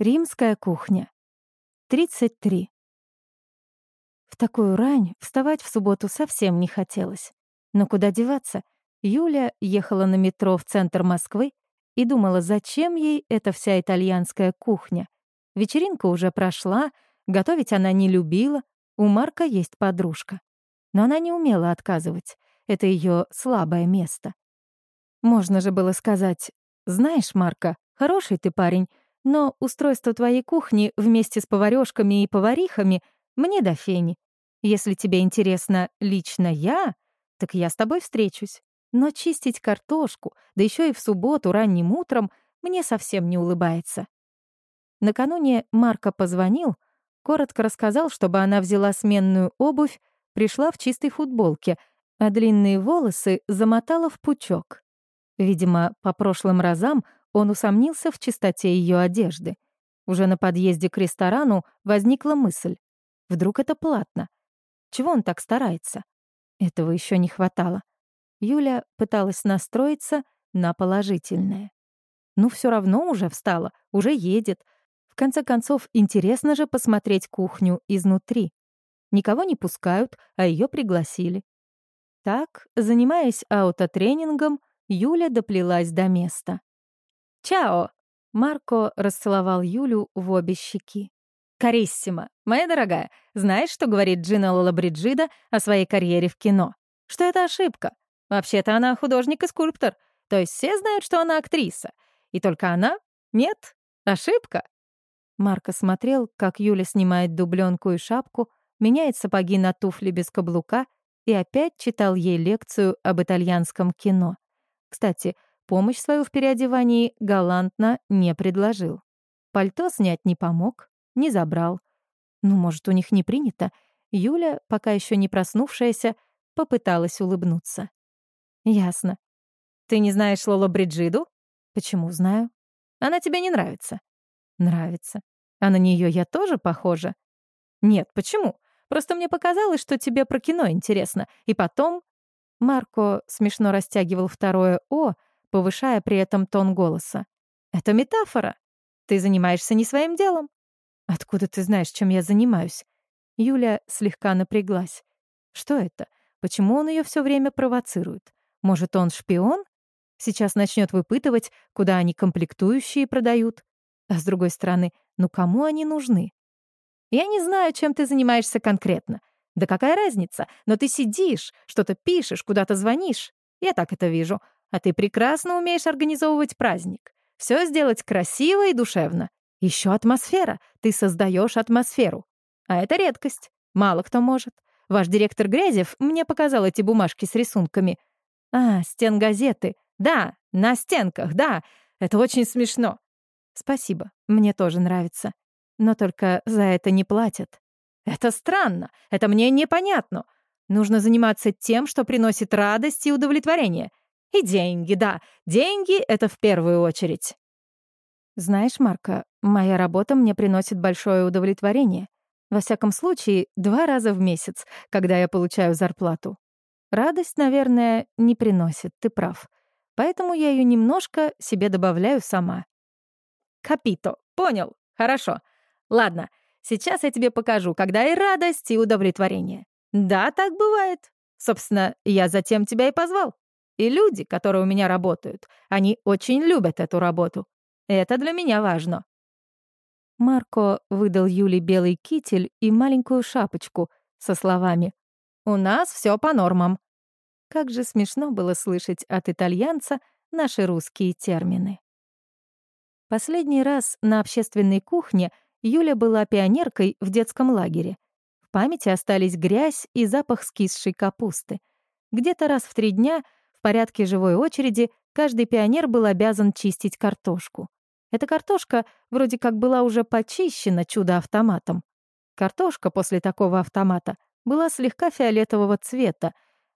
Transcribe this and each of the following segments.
Римская кухня. 33. В такую рань вставать в субботу совсем не хотелось. Но куда деваться? Юля ехала на метро в центр Москвы и думала, зачем ей эта вся итальянская кухня. Вечеринка уже прошла, готовить она не любила, у Марка есть подружка. Но она не умела отказывать. Это ее слабое место. Можно же было сказать, «Знаешь, Марка, хороший ты парень, но устройство твоей кухни вместе с поварёшками и поварихами мне до фени. Если тебе интересно лично я, так я с тобой встречусь. Но чистить картошку, да ещё и в субботу ранним утром, мне совсем не улыбается. Накануне Марко позвонил, коротко рассказал, чтобы она взяла сменную обувь, пришла в чистой футболке, а длинные волосы замотала в пучок. Видимо, по прошлым разам он усомнился в чистоте ее одежды. Уже на подъезде к ресторану возникла мысль. Вдруг это платно? Чего он так старается? Этого еще не хватало. Юля пыталась настроиться на положительное. Ну, все равно уже встала, уже едет. В конце концов, интересно же посмотреть кухню изнутри. Никого не пускают, а ее пригласили. Так, занимаясь аутотренингом, Юля доплелась до места. «Чао!» — Марко расцеловал Юлю в обе щеки. «Кариссимо! Моя дорогая, знаешь, что говорит Джина Лолабриджида о своей карьере в кино? Что это ошибка. Вообще-то она художник и скульптор. То есть все знают, что она актриса. И только она? Нет? Ошибка?» Марко смотрел, как Юля снимает дубленку и шапку, меняет сапоги на туфли без каблука и опять читал ей лекцию об итальянском кино. Кстати, помощь свою в переодевании галантно не предложил. Пальто снять не помог, не забрал. Ну, может, у них не принято? Юля, пока еще не проснувшаяся, попыталась улыбнуться. «Ясно. Ты не знаешь Лоло Бриджиду?» «Почему знаю?» «Она тебе не нравится?» «Нравится. А на нее я тоже похожа?» «Нет, почему? Просто мне показалось, что тебе про кино интересно. И потом Марко смешно растягивал второе «о», повышая при этом тон голоса. «Это метафора. Ты занимаешься не своим делом». «Откуда ты знаешь, чем я занимаюсь?» Юля слегка напряглась. «Что это? Почему он ее все время провоцирует? Может, он шпион? Сейчас начнет выпытывать, куда они комплектующие продают. А с другой стороны, ну кому они нужны? Я не знаю, чем ты занимаешься конкретно. Да какая разница? Но ты сидишь, что-то пишешь, куда-то звонишь. Я так это вижу. А ты прекрасно умеешь организовывать праздник. Все сделать красиво и душевно. Еще атмосфера. Ты создаешь атмосферу. А это редкость. Мало кто может. Ваш директор Грязев мне показал эти бумажки с рисунками. А, стен газеты. Да, на стенках, да. Это очень смешно. Спасибо, мне тоже нравится. Но только за это не платят. Это странно, это мне непонятно. Нужно заниматься тем, что приносит радость и удовлетворение. И деньги, да, деньги — это в первую очередь. Знаешь, Марка, моя работа мне приносит большое удовлетворение. Во всяком случае, два раза в месяц, когда я получаю зарплату. Радость, наверное, не приносит, ты прав. Поэтому я ее немножко себе добавляю сама. Капито, понял, хорошо. Ладно, Сейчас я тебе покажу, когда и радость, и удовлетворение. Да, так бывает. Собственно, я затем тебя и позвал. И люди, которые у меня работают, они очень любят эту работу. Это для меня важно». Марко выдал Юле белый китель и маленькую шапочку со словами «У нас все по нормам». Как же смешно было слышать от итальянца наши русские термины. Последний раз на общественной кухне — Юля была пионеркой в детском лагере. В памяти остались грязь и запах скисшей капусты. Где-то раз в три дня порядке живой очереди каждый пионер был обязан чистить картошку. Эта картошка вроде как была уже почищена чудо-автоматом. Картошка после такого автомата была слегка фиолетового цвета,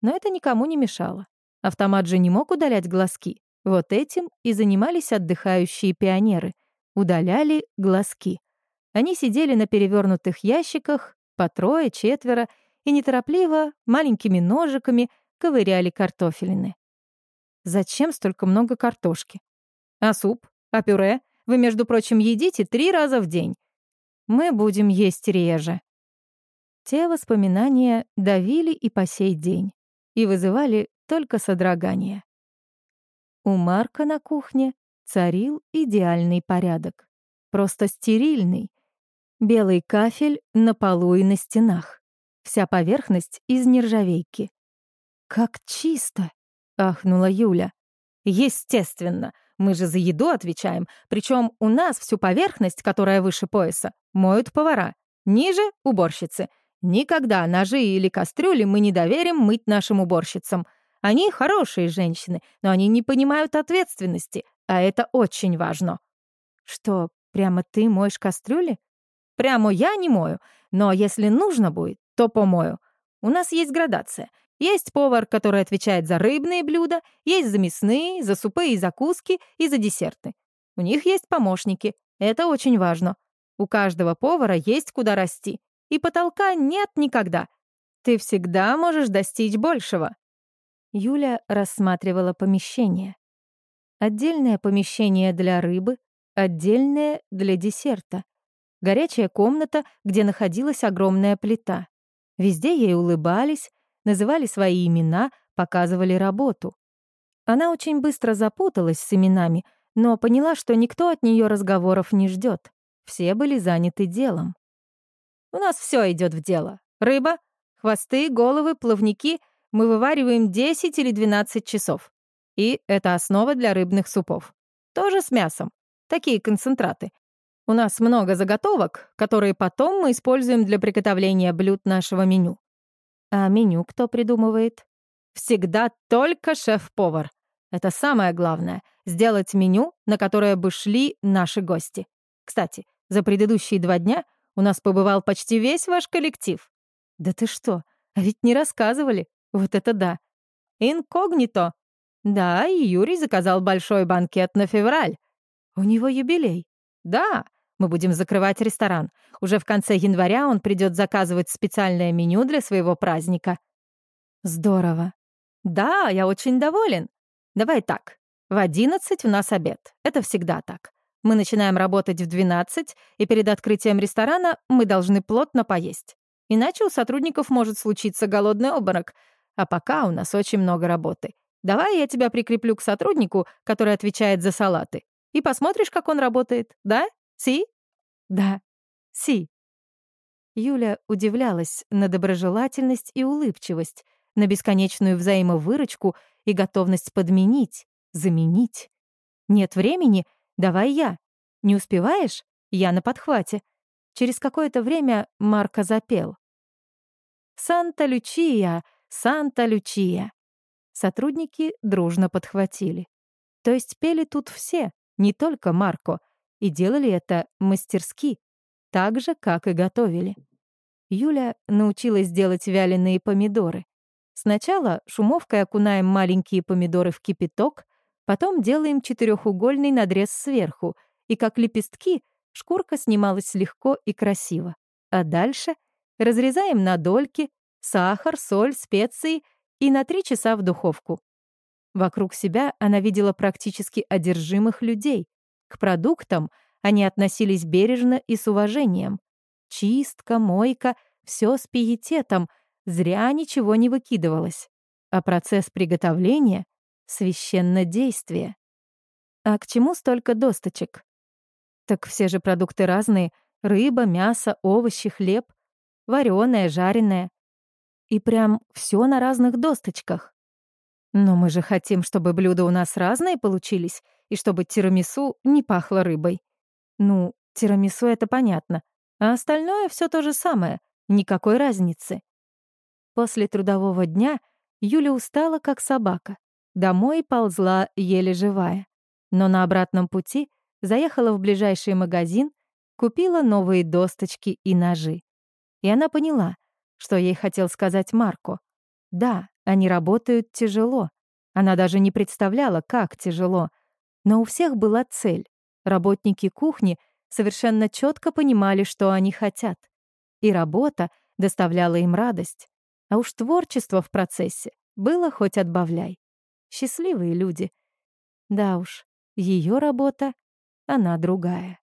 но это никому не мешало. Автомат же не мог удалять глазки. Вот этим и занимались отдыхающие пионеры. Удаляли глазки. Они сидели на перевернутых ящиках, по трое, четверо, и неторопливо, маленькими ножиками, ковыряли картофелины. Зачем столько много картошки? А суп? А пюре? Вы, между прочим, едите три раза в день. Мы будем есть реже». Те воспоминания давили и по сей день и вызывали только содрогание. У Марка на кухне царил идеальный порядок. Просто стерильный. Белый кафель на полу и на стенах. Вся поверхность из нержавейки. «Как чисто!» — ахнула Юля. «Естественно. Мы же за еду отвечаем. Причем у нас всю поверхность, которая выше пояса, моют повара. Ниже — уборщицы. Никогда ножи или кастрюли мы не доверим мыть нашим уборщицам. Они хорошие женщины, но они не понимают ответственности, а это очень важно. Что, прямо ты моешь кастрюли? Прямо я не мою, но если нужно будет, то помою. У нас есть градация. Есть повар, который отвечает за рыбные блюда, есть за мясные, за супы и закуски и за десерты. У них есть помощники. Это очень важно. У каждого повара есть куда расти. И потолка нет никогда. Ты всегда можешь достичь большего. Юля рассматривала помещение. Отдельное помещение для рыбы, отдельное для десерта. Горячая комната, где находилась огромная плита. Везде ей улыбались, называли свои имена, показывали работу. Она очень быстро запуталась с именами, но поняла, что никто от нее разговоров не ждет. Все были заняты делом. «У нас все идет в дело. Рыба, хвосты, головы, плавники — мы вывариваем 10 или 12 часов. И это основа для рыбных супов. Тоже с мясом. Такие концентраты. У нас много заготовок, которые потом мы используем для приготовления блюд нашего меню. А меню кто придумывает? Всегда только шеф-повар. Это самое главное — сделать меню, на которое бы шли наши гости. Кстати, за предыдущие два дня у нас побывал почти весь ваш коллектив. Да ты что, а ведь не рассказывали. Вот это да. Инкогнито. Да, и Юрий заказал большой банкет на февраль. У него юбилей. Да, мы будем закрывать ресторан. Уже в конце января он придет заказывать специальное меню для своего праздника. Здорово. Да, я очень доволен. Давай так. В 11 у нас обед. Это всегда так. Мы начинаем работать в 12, и перед открытием ресторана мы должны плотно поесть. Иначе у сотрудников может случиться голодный обморок, а пока у нас очень много работы. Давай я тебя прикреплю к сотруднику, который отвечает за салаты. И посмотришь, как он работает. Да? Си? Да. Си. Юля удивлялась на доброжелательность и улыбчивость, на бесконечную взаимовыручку и готовность подменить, заменить. Нет времени? Давай я. Не успеваешь? Я на подхвате. Через какое-то время Марко запел. «Санта-Лючия, Санта-Лючия. Сотрудники дружно подхватили. То есть пели тут все, не только Марко, и делали это мастерски, так же, как и готовили. Юля научилась делать вяленые помидоры. Сначала шумовкой окунаем маленькие помидоры в кипяток, потом делаем четырехугольный надрез сверху, и как лепестки шкурка снималась легко и красиво. А дальше разрезаем на дольки, сахар, соль, специи и на три часа в духовку. Вокруг себя она видела практически одержимых людей. К продуктам они относились бережно и с уважением. Чистка, мойка — все с пиететом, зря ничего не выкидывалось. А процесс приготовления — священное действие. А к чему столько досточек? Так все же продукты разные — рыба, мясо, овощи, хлеб, вареное, жареное. И прям все на разных досточках. Но мы же хотим, чтобы блюда у нас разные получились, и чтобы тирамису не пахло рыбой. Ну, тирамису — это понятно. А остальное все то же самое, никакой разницы. После трудового дня Юля устала, как собака. Домой ползла еле живая. Но на обратном пути заехала в ближайший магазин, купила новые досточки и ножи. И она поняла, что ей хотел сказать Марко. Да, они работают тяжело. Она даже не представляла, как тяжело. Но у всех была цель. Работники кухни совершенно четко понимали, что они хотят. И работа доставляла им радость. А уж творчество в процессе было хоть отбавляй. Счастливые люди. Да уж, ее работа она другая.